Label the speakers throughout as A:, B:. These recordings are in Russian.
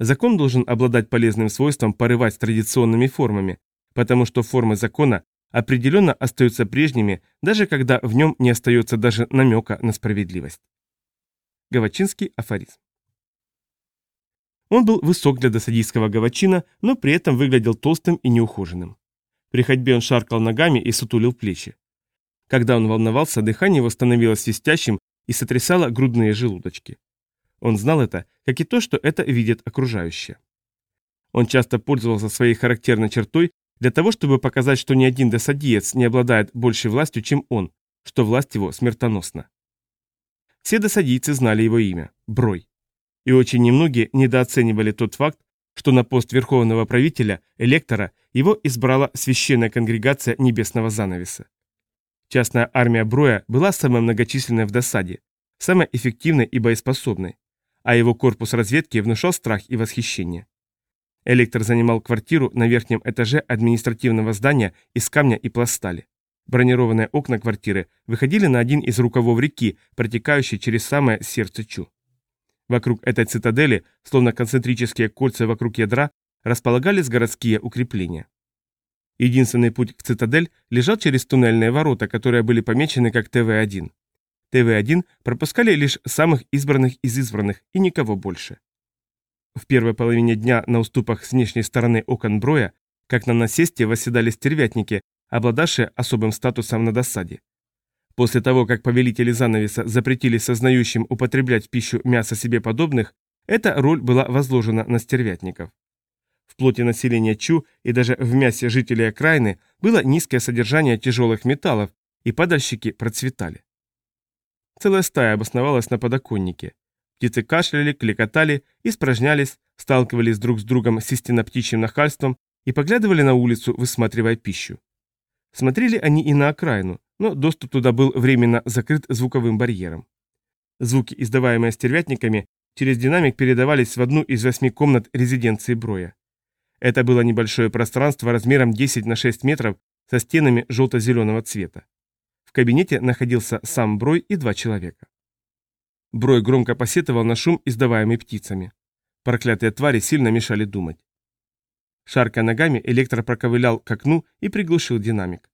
A: Закон должен обладать полезным свойством порывать с традиционными формами, потому что формы закона определенно остаются прежними, даже когда в нем не остается даже намека на справедливость. Гавачинский афоризм. Он был высок для досадийского гавачина, но при этом выглядел толстым и неухоженным. При ходьбе он шаркал ногами и сутулил плечи. Когда он волновался, дыхание его становилось свистящим и сотрясало грудные желудочки. Он знал это, как и то, что это видят окружающие. Он часто пользовался своей характерной чертой для того, чтобы показать, что ни один досадиец не обладает большей властью, чем он, что власть его смертоносна. Все досадийцы знали его имя – Брой. И очень немногие недооценивали тот факт, что на пост верховного правителя, электора, его избрала священная конгрегация небесного занавеса. Частная армия Броя была самой многочисленной в досаде, самой эффективной и боеспособной, а его корпус разведки внушал страх и восхищение. Электр занимал квартиру на верхнем этаже административного здания из камня и пластали. Бронированные окна квартиры выходили на один из рукавов реки, протекающей через самое сердце Чу. Вокруг этой цитадели, словно концентрические кольца вокруг ядра, располагались городские укрепления. Единственный путь к цитадель лежал через туннельные ворота, которые были помечены как ТВ-1. ТВ-1 пропускали лишь самых избранных из избранных и никого больше. В первой половине дня на уступах с внешней стороны окон Броя, как на насесте, восседали стервятники, обладавшие особым статусом на досаде. После того, как повелители занавеса запретили сознающим употреблять в пищу мясо себе подобных, эта роль была возложена на стервятников. В плоти населения Чу и даже в мясе жителей окраины было низкое содержание тяжелых металлов, и падальщики процветали. Целая стая обосновалась на подоконнике. Птицы кашляли, кликотали, испражнялись, сталкивались друг с другом с истинно птичьим нахальством и поглядывали на улицу, высматривая пищу. Смотрели они и на окраину, но доступ туда был временно закрыт звуковым барьером. Звуки, издаваемые стервятниками, через динамик передавались в одну из восьми комнат резиденции Броя. Это было небольшое пространство размером 10 на 6 метров со стенами желто-зеленого цвета. В кабинете находился сам Брой и два человека. Брой громко посетовал на шум, издаваемый птицами. Проклятые твари сильно мешали думать. Шаркая ногами, электро проковылял к окну и приглушил динамик.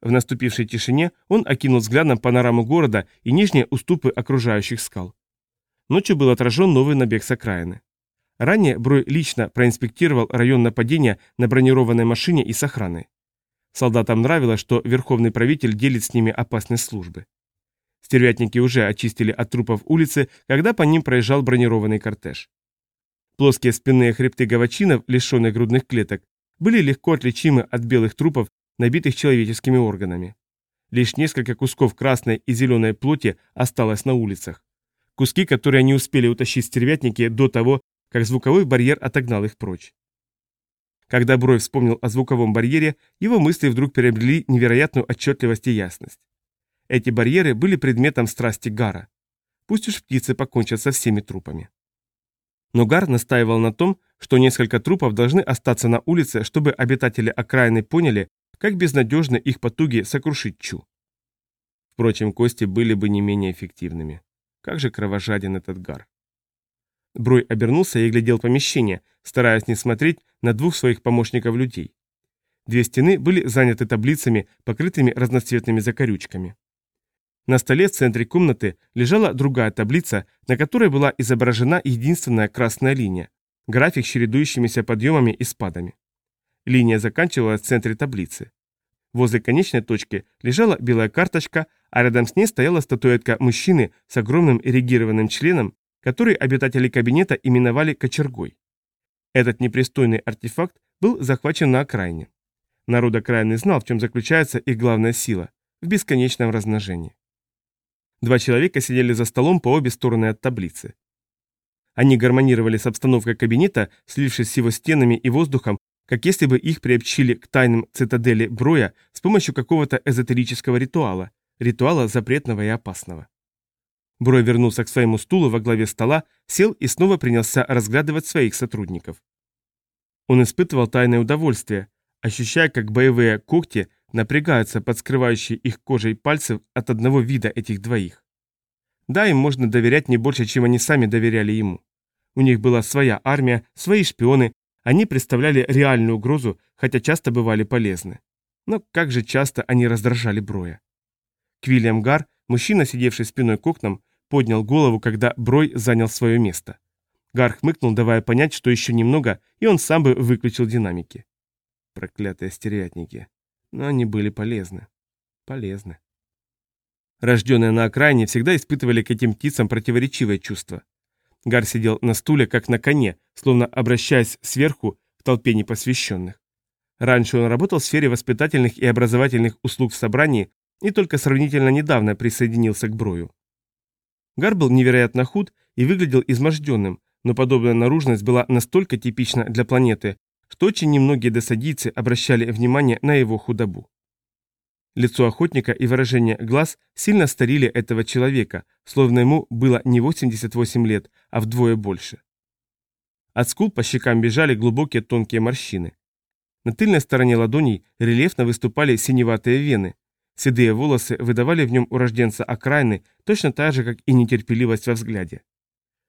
A: В наступившей тишине он окинул взглядом панораму города и нижние уступы окружающих скал. Ночью был отражен новый набег с окраины. Ранее Брой лично проинспектировал район нападения на бронированной машине и с охраной. Солдатам нравилось, что верховный правитель делит с ними опасность службы. Стервятники уже очистили от трупов улицы, когда по ним проезжал бронированный кортеж. Плоские спинные хребты гавачинов, лишенных грудных клеток, были легко отличимы от белых трупов, набитых человеческими органами. Лишь несколько кусков красной и зеленой плоти осталось на улицах. Куски, которые они успели утащить стервятники до того, как звуковой барьер отогнал их прочь. Когда Брой вспомнил о звуковом барьере, его мысли вдруг приобрели невероятную отчетливость и ясность. Эти барьеры были предметом страсти Гара. Пусть уж птицы покончат со всеми трупами. Но Гар настаивал на том, что несколько трупов должны остаться на улице, чтобы обитатели окраины поняли, как безнадежны их потуги сокрушить Чу. Впрочем, кости были бы не менее эффективными. Как же кровожаден этот Гар. Брой обернулся и глядел помещение, стараясь не смотреть на двух своих помощников людей. Две стены были заняты таблицами, покрытыми разноцветными закорючками. На столе в центре комнаты лежала другая таблица, на которой была изображена единственная красная линия, график с чередующимися подъемами и спадами. Линия заканчивалась в центре таблицы. Возле конечной точки лежала белая карточка, а рядом с ней стояла статуэтка мужчины с огромным эрегированным членом который обитатели кабинета именовали кочергой. Этот непристойный артефакт был захвачен на окраине. Народ окраины знал, в чем заключается их главная сила – в бесконечном размножении. Два человека сидели за столом по обе стороны от таблицы. Они гармонировали с обстановкой кабинета, слившись с его стенами и воздухом, как если бы их приобщили к тайным цитадели Броя с помощью какого-то эзотерического ритуала, ритуала запретного и опасного. Брой вернулся к своему стулу во главе стола, сел и снова принялся разглядывать своих сотрудников. Он испытывал тайное удовольствие, ощущая, как боевые когти напрягаются под скрывающей их кожей пальцев от одного вида этих двоих. Да, им можно доверять не больше, чем они сами доверяли ему. У них была своя армия, свои шпионы, они представляли реальную угрозу, хотя часто бывали полезны. Но как же часто они раздражали Броя. Квильям Гар, мужчина, сидевший спиной к окнам, поднял голову, когда Брой занял свое место. Гар хмыкнул, давая понять, что еще немного, и он сам бы выключил динамики. Проклятые стервятники. Но они были полезны. Полезны. Рожденные на окраине всегда испытывали к этим птицам противоречивое чувство. Гар сидел на стуле, как на коне, словно обращаясь сверху в толпе непосвященных. Раньше он работал в сфере воспитательных и образовательных услуг в собрании и только сравнительно недавно присоединился к Брою. Гар был невероятно худ и выглядел изможденным, но подобная наружность была настолько типична для планеты, что очень немногие досадийцы обращали внимание на его худобу. Лицо охотника и выражение глаз сильно старили этого человека, словно ему было не 88 лет, а вдвое больше. От скул по щекам бежали глубокие тонкие морщины. На тыльной стороне ладоней рельефно выступали синеватые вены. Седые волосы выдавали в нем урожденца окраины, точно так же, как и нетерпеливость во взгляде.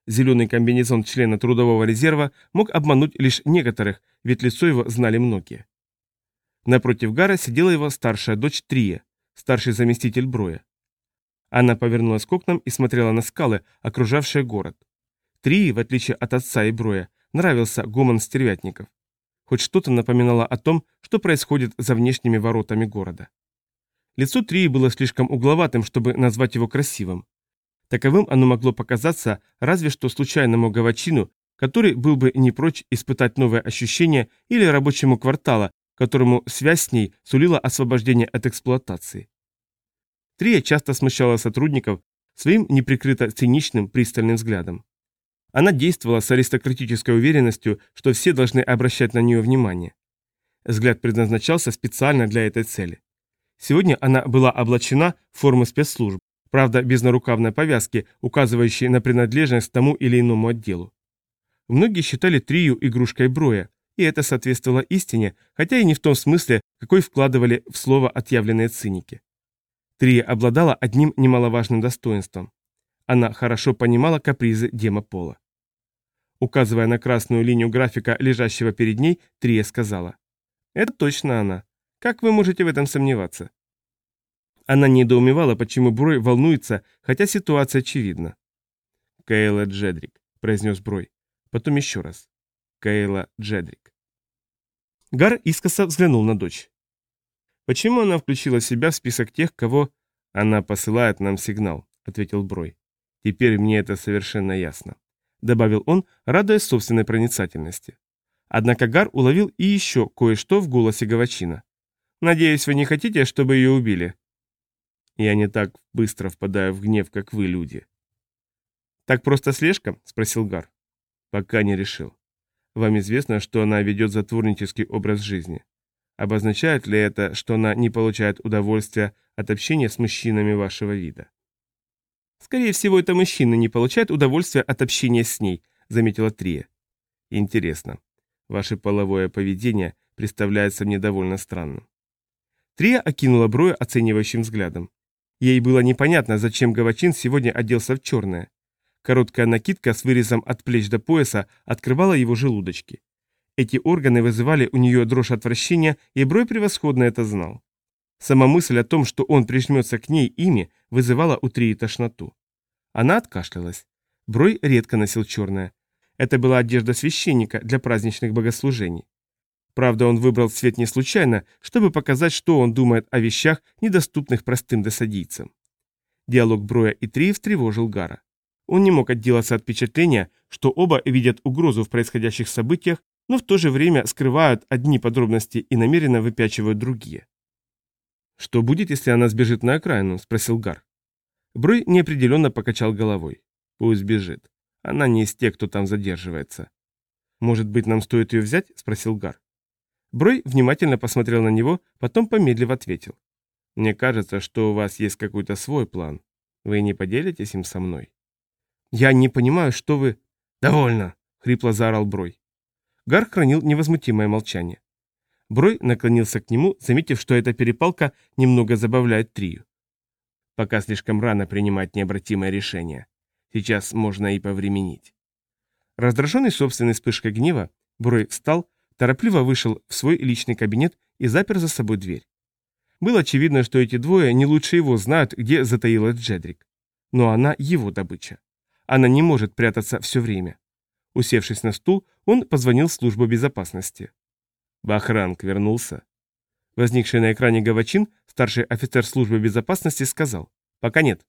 A: Зеленый комбинезон члена трудового резерва мог обмануть лишь некоторых, ведь лицо его знали многие. Напротив Гара сидела его старшая дочь Трия, старший заместитель Броя. Она повернулась к окнам и смотрела на скалы, окружавшие город. Трии, в отличие от отца и Броя, нравился гомон стервятников. Хоть что-то напоминало о том, что происходит за внешними воротами города. Лицо Трии было слишком угловатым, чтобы назвать его красивым. Таковым оно могло показаться разве что случайному гавачину, который был бы не прочь испытать новые ощущения или рабочему квартала, которому связь с ней сулила освобождение от эксплуатации. Трия часто смущала сотрудников своим неприкрыто циничным пристальным взглядом. Она действовала с аристократической уверенностью, что все должны обращать на нее внимание. Взгляд предназначался специально для этой цели. Сегодня она была облачена в форму спецслужб, правда без нарукавной повязки, указывающей на принадлежность тому или иному отделу. Многие считали Трию игрушкой Броя, и это соответствовало истине, хотя и не в том смысле, какой вкладывали в слово отъявленные циники. Трия обладала одним немаловажным достоинством. Она хорошо понимала капризы Дема Пола. Указывая на красную линию графика, лежащего перед ней, Трия сказала. «Это точно она. Как вы можете в этом сомневаться?» Она недоумевала, почему Брой волнуется, хотя ситуация очевидна. «Кейла Джедрик», — произнес Брой. Потом еще раз. «Кейла Джедрик». Гар искоса взглянул на дочь. «Почему она включила себя в список тех, кого...» «Она посылает нам сигнал», — ответил Брой. «Теперь мне это совершенно ясно», — добавил он, радуясь собственной проницательности. Однако Гар уловил и еще кое-что в голосе Гавачина. «Надеюсь, вы не хотите, чтобы ее убили?» Я не так быстро впадаю в гнев, как вы, люди. Так просто слежка? Спросил Гар. Пока не решил. Вам известно, что она ведет затворнический образ жизни. Обозначает ли это, что она не получает удовольствия от общения с мужчинами вашего вида? Скорее всего, это мужчина не получает удовольствия от общения с ней, заметила Трия. Интересно. Ваше половое поведение представляется мне довольно странным. Трия окинула Броя оценивающим взглядом. Ей было непонятно, зачем Гавачин сегодня оделся в черное. Короткая накидка с вырезом от плеч до пояса открывала его желудочки. Эти органы вызывали у нее дрожь отвращения, и Брой превосходно это знал. Сама мысль о том, что он прижмется к ней ими, вызывала у Трии тошноту. Она откашлялась. Брой редко носил черное. Это была одежда священника для праздничных богослужений. Правда, он выбрал цвет не случайно, чтобы показать, что он думает о вещах, недоступных простым досадийцам. Диалог Броя и Три встревожил Гара. Он не мог отделаться от впечатления, что оба видят угрозу в происходящих событиях, но в то же время скрывают одни подробности и намеренно выпячивают другие. «Что будет, если она сбежит на окраину?» – спросил Гар. Брой неопределенно покачал головой. «Пусть бежит. Она не из тех, кто там задерживается». «Может быть, нам стоит ее взять?» – спросил Гар. Брой внимательно посмотрел на него, потом помедлив ответил. «Мне кажется, что у вас есть какой-то свой план. Вы не поделитесь им со мной?» «Я не понимаю, что вы...» «Довольно!» — хрипло заорал Брой. Гар хранил невозмутимое молчание. Брой наклонился к нему, заметив, что эта перепалка немного забавляет Трию. «Пока слишком рано принимать необратимое решение. Сейчас можно и повременить». Раздраженный собственной вспышкой гнева, Брой встал, торопливо вышел в свой личный кабинет и запер за собой дверь. Было очевидно, что эти двое не лучше его знают, где затаилась Джедрик. Но она его добыча. Она не может прятаться все время. Усевшись на стул, он позвонил в службу безопасности. Бахранг вернулся. Возникший на экране Гавачин, старший офицер службы безопасности, сказал. Пока нет.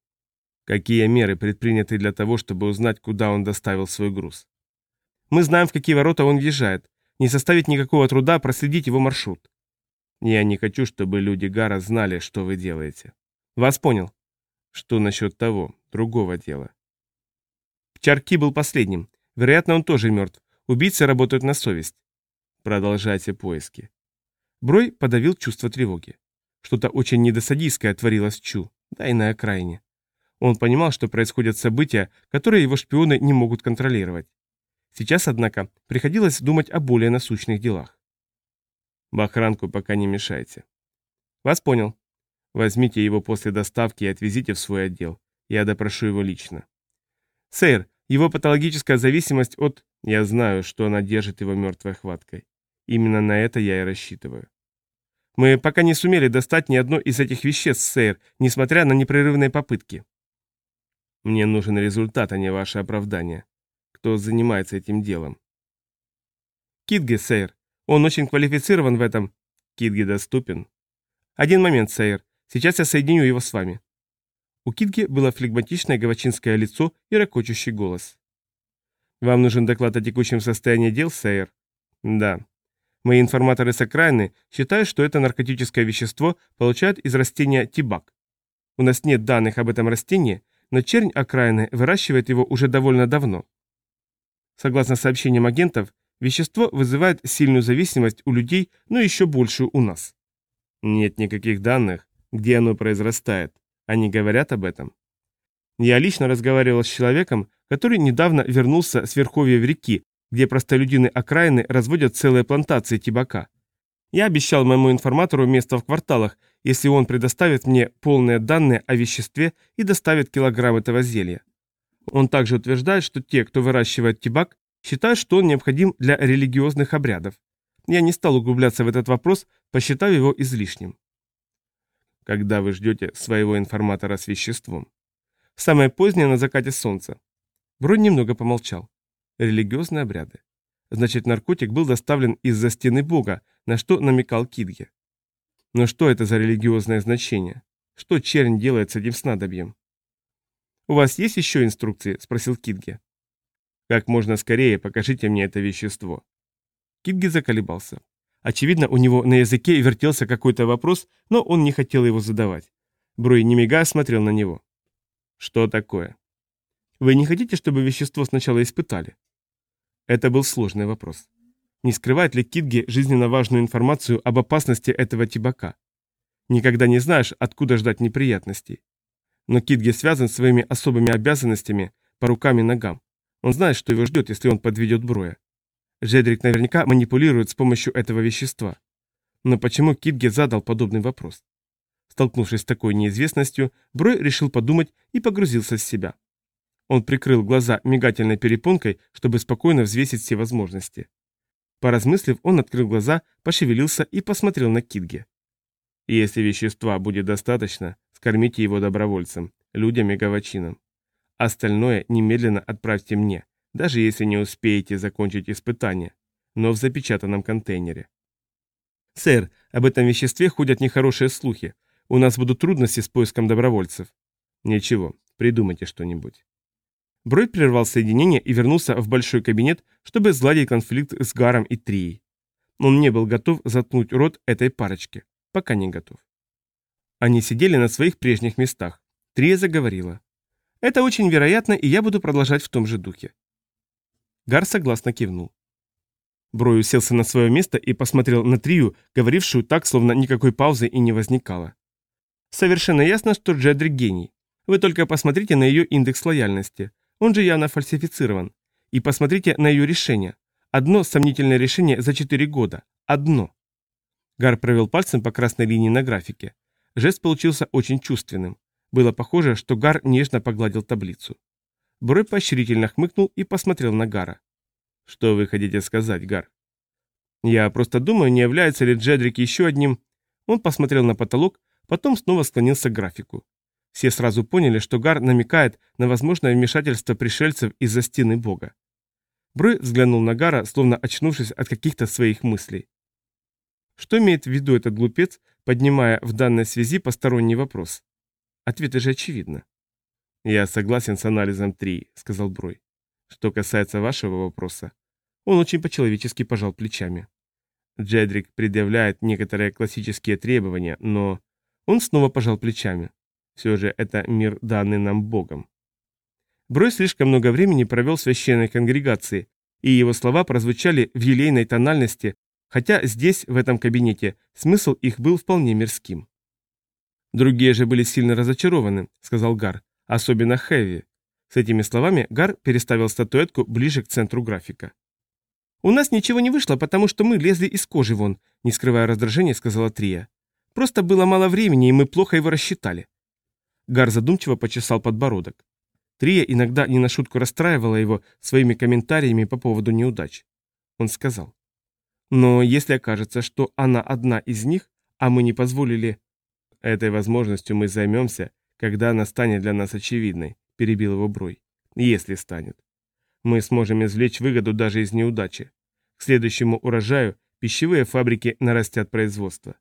A: Какие меры предприняты для того, чтобы узнать, куда он доставил свой груз? Мы знаем, в какие ворота он въезжает. Не составит никакого труда проследить его маршрут. Я не хочу, чтобы люди Гара знали, что вы делаете. Вас понял. Что насчет того, другого дела? Чарки был последним. Вероятно, он тоже мертв. Убийцы работают на совесть. Продолжайте поиски. Брой подавил чувство тревоги. Что-то очень недосадийское творилось Чу, да и на окраине. Он понимал, что происходят события, которые его шпионы не могут контролировать. Сейчас, однако, приходилось думать о более насущных делах. Бахранку пока не мешайте. Вас понял. Возьмите его после доставки и отвезите в свой отдел. Я допрошу его лично. Сэр, его патологическая зависимость от... Я знаю, что она держит его мертвой хваткой. Именно на это я и рассчитываю. Мы пока не сумели достать ни одно из этих веществ, сэр, несмотря на непрерывные попытки. Мне нужен результат, а не ваше оправдание. Кто занимается этим делом? Китге, сэр. Он очень квалифицирован в этом. Китге доступен. Один момент, сэр. Сейчас я соединю его с вами. У Китге было флегматичное гавачинское лицо и ракочущий голос. «Вам нужен доклад о текущем состоянии дел, сэр?» «Да. Мои информаторы с окраины считают, что это наркотическое вещество получают из растения тибак. У нас нет данных об этом растении, но чернь окраины выращивает его уже довольно давно. Согласно сообщениям агентов, вещество вызывает сильную зависимость у людей, но еще большую у нас. Нет никаких данных, где оно произрастает. Они говорят об этом. Я лично разговаривал с человеком, который недавно вернулся с верховья реки, где простолюдины окраины разводят целые плантации тибака. Я обещал моему информатору место в кварталах, если он предоставит мне полные данные о веществе и доставит килограмм этого зелья. Он также утверждает, что те, кто выращивает тибак, считают, что он необходим для религиозных обрядов. Я не стал углубляться в этот вопрос, посчитав его излишним. Когда вы ждете своего информатора с веществом? Самое позднее на закате солнца. Бронь немного помолчал. Религиозные обряды. Значит, наркотик был доставлен из-за стены Бога, на что намекал Кидге. Но что это за религиозное значение? Что чернь делает с этим снадобьем? «У вас есть еще инструкции?» – спросил Кидге. «Как можно скорее покажите мне это вещество». Кидге заколебался. Очевидно, у него на языке вертелся какой-то вопрос, но он не хотел его задавать. Брой не мигая смотрел на него. «Что такое?» «Вы не хотите, чтобы вещество сначала испытали?» Это был сложный вопрос. Не скрывает ли Китги жизненно важную информацию об опасности этого тибака? Никогда не знаешь, откуда ждать неприятностей. Но Китги связан своими особыми обязанностями по рукам и ногам. Он знает, что его ждет, если он подведет Броя. Жедрик наверняка манипулирует с помощью этого вещества. Но почему Китге задал подобный вопрос? Столкнувшись с такой неизвестностью, Брой решил подумать и погрузился в себя. Он прикрыл глаза мигательной перепонкой, чтобы спокойно взвесить все возможности. Поразмыслив, он открыл глаза, пошевелился и посмотрел на Китге. «Если вещества будет достаточно, скормите его добровольцам, людям и гавачинам. Остальное немедленно отправьте мне, даже если не успеете закончить испытание, но в запечатанном контейнере». «Сэр, об этом веществе ходят нехорошие слухи. У нас будут трудности с поиском добровольцев». «Ничего, придумайте что-нибудь». Брой прервал соединение и вернулся в большой кабинет, чтобы сгладить конфликт с Гаром и Трией. Он не был готов заткнуть рот этой парочке. Пока не готов. Они сидели на своих прежних местах. Трия заговорила. «Это очень вероятно, и я буду продолжать в том же духе». Гар согласно кивнул. Брой уселся на свое место и посмотрел на Трию, говорившую так, словно никакой паузы и не возникало. «Совершенно ясно, что Джедрик гений. Вы только посмотрите на ее индекс лояльности. Он же явно фальсифицирован. И посмотрите на ее решение. Одно сомнительное решение за 4 года. Одно. Гар провел пальцем по красной линии на графике. Жест получился очень чувственным. Было похоже, что Гар нежно погладил таблицу. Брой поощрительно хмыкнул и посмотрел на Гара. Что вы хотите сказать, Гар? Я просто думаю, не является ли Джедрик еще одним... Он посмотрел на потолок, потом снова склонился к графику. Все сразу поняли, что Гар намекает на возможное вмешательство пришельцев из-за стены бога. Брой взглянул на Гара, словно очнувшись от каких-то своих мыслей. Что имеет в виду этот глупец, поднимая в данной связи посторонний вопрос? Ответы же очевидно. «Я согласен с анализом 3», — сказал Брой. «Что касается вашего вопроса, он очень по-человечески пожал плечами. Джедрик предъявляет некоторые классические требования, но... Он снова пожал плечами. Все же это мир, данный нам Богом. Брой слишком много времени провел в священной конгрегации, и его слова прозвучали в елейной тональности, хотя здесь, в этом кабинете, смысл их был вполне мирским. «Другие же были сильно разочарованы», — сказал Гар, — «особенно Хэви». С этими словами Гар переставил статуэтку ближе к центру графика. «У нас ничего не вышло, потому что мы лезли из кожи вон», — не скрывая раздражения, сказала Трия. «Просто было мало времени, и мы плохо его рассчитали». Гар задумчиво почесал подбородок. Трия иногда не на шутку расстраивала его своими комментариями по поводу неудач. Он сказал. «Но если окажется, что она одна из них, а мы не позволили...» «Этой возможностью мы займемся, когда она станет для нас очевидной», — перебил его Брой. «Если станет. Мы сможем извлечь выгоду даже из неудачи. К следующему урожаю пищевые фабрики нарастят производство.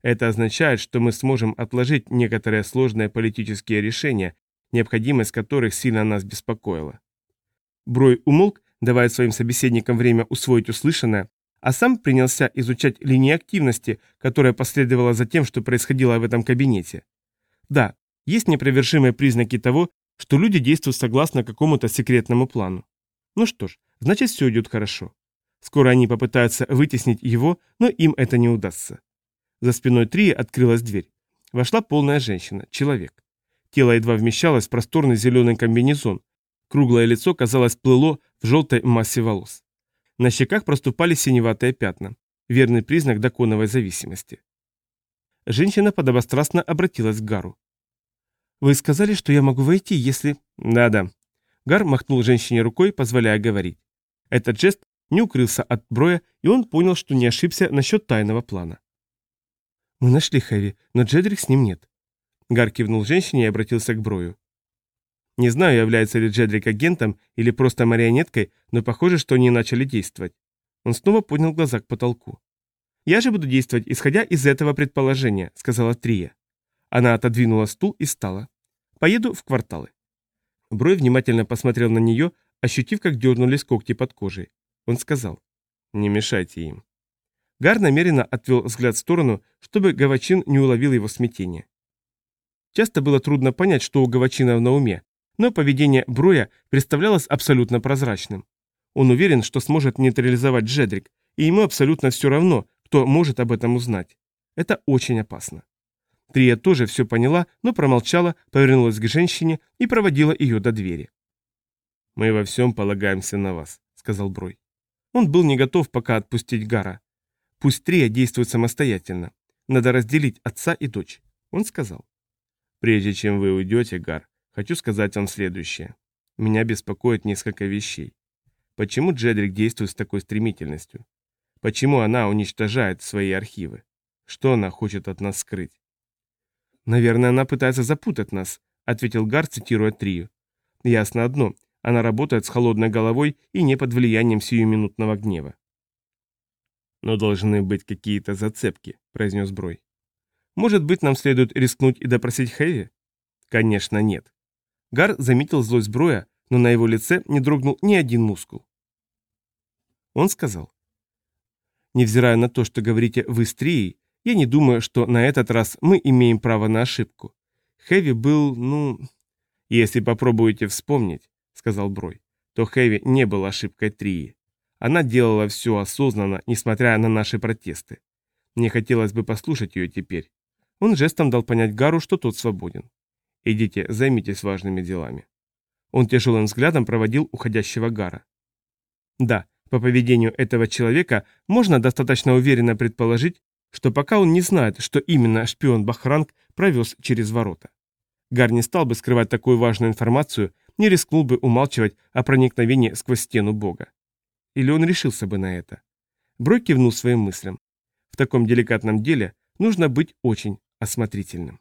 A: Это означает, что мы сможем отложить некоторые сложные политические решения, необходимость которых сильно нас беспокоила. Брой умолк, давая своим собеседникам время усвоить услышанное, а сам принялся изучать линии активности, которая последовала за тем, что происходило в этом кабинете. Да, есть непровержимые признаки того, что люди действуют согласно какому-то секретному плану. Ну что ж, значит все идет хорошо. Скоро они попытаются вытеснить его, но им это не удастся. За спиной Трии открылась дверь. Вошла полная женщина, человек. Тело едва вмещалось в просторный зеленый комбинезон. Круглое лицо, казалось, плыло в желтой массе волос. На щеках проступали синеватые пятна. Верный признак доконовой зависимости. Женщина подобострастно обратилась к Гару. «Вы сказали, что я могу войти, если...» «Да-да». Гар махнул женщине рукой, позволяя говорить. Этот жест не укрылся от Броя, и он понял, что не ошибся насчет тайного плана. «Мы нашли Хэви, но Джедрик с ним нет. Гар кивнул женщине и обратился к Брою. Не знаю, является ли Джедрик агентом или просто марионеткой, но похоже, что они начали действовать. Он снова поднял глаза к потолку. «Я же буду действовать, исходя из этого предположения», — сказала Трия. Она отодвинула стул и встала. «Поеду в кварталы». Брой внимательно посмотрел на нее, ощутив, как дернулись когти под кожей. Он сказал, «Не мешайте им». Гар намеренно отвел взгляд в сторону, чтобы Гавачин не уловил его смятение. Часто было трудно понять, что у Гавачина на уме, но поведение Броя представлялось абсолютно прозрачным. Он уверен, что сможет нейтрализовать Джедрик, и ему абсолютно все равно, кто может об этом узнать. Это очень опасно. Трия тоже все поняла, но промолчала, повернулась к женщине и проводила ее до двери. «Мы во всем полагаемся на вас», — сказал Брой. Он был не готов пока отпустить Гара. Пусть Трия действует самостоятельно. Надо разделить отца и дочь. Он сказал. Прежде чем вы уйдете, Гар, хочу сказать вам следующее. Меня беспокоит несколько вещей. Почему Джедрик действует с такой стремительностью? Почему она уничтожает свои архивы? Что она хочет от нас скрыть? «Наверное, она пытается запутать нас», — ответил Гар, цитируя Трию. «Ясно одно. Она работает с холодной головой и не под влиянием сиюминутного гнева». «Но должны быть какие-то зацепки», — произнес Брой. Может быть, нам следует рискнуть и допросить Хэви? Конечно, нет. Гар заметил злость Броя, но на его лице не дрогнул ни один мускул. Он сказал. Невзирая на то, что говорите вы с Трией, я не думаю, что на этот раз мы имеем право на ошибку. Хэви был, ну... Если попробуете вспомнить, сказал Брой, то Хэви не был ошибкой Трии. Она делала все осознанно, несмотря на наши протесты. Мне хотелось бы послушать ее теперь. Он жестом дал понять Гару, что тот свободен. «Идите, займитесь важными делами». Он тяжелым взглядом проводил уходящего Гара. Да, по поведению этого человека можно достаточно уверенно предположить, что пока он не знает, что именно шпион Бахранг провез через ворота. Гар не стал бы скрывать такую важную информацию, не рискнул бы умалчивать о проникновении сквозь стену Бога. или он решился бы на это. Брой кивнул своим мыслям. В таком деликатном деле нужно быть очень осмотрительным.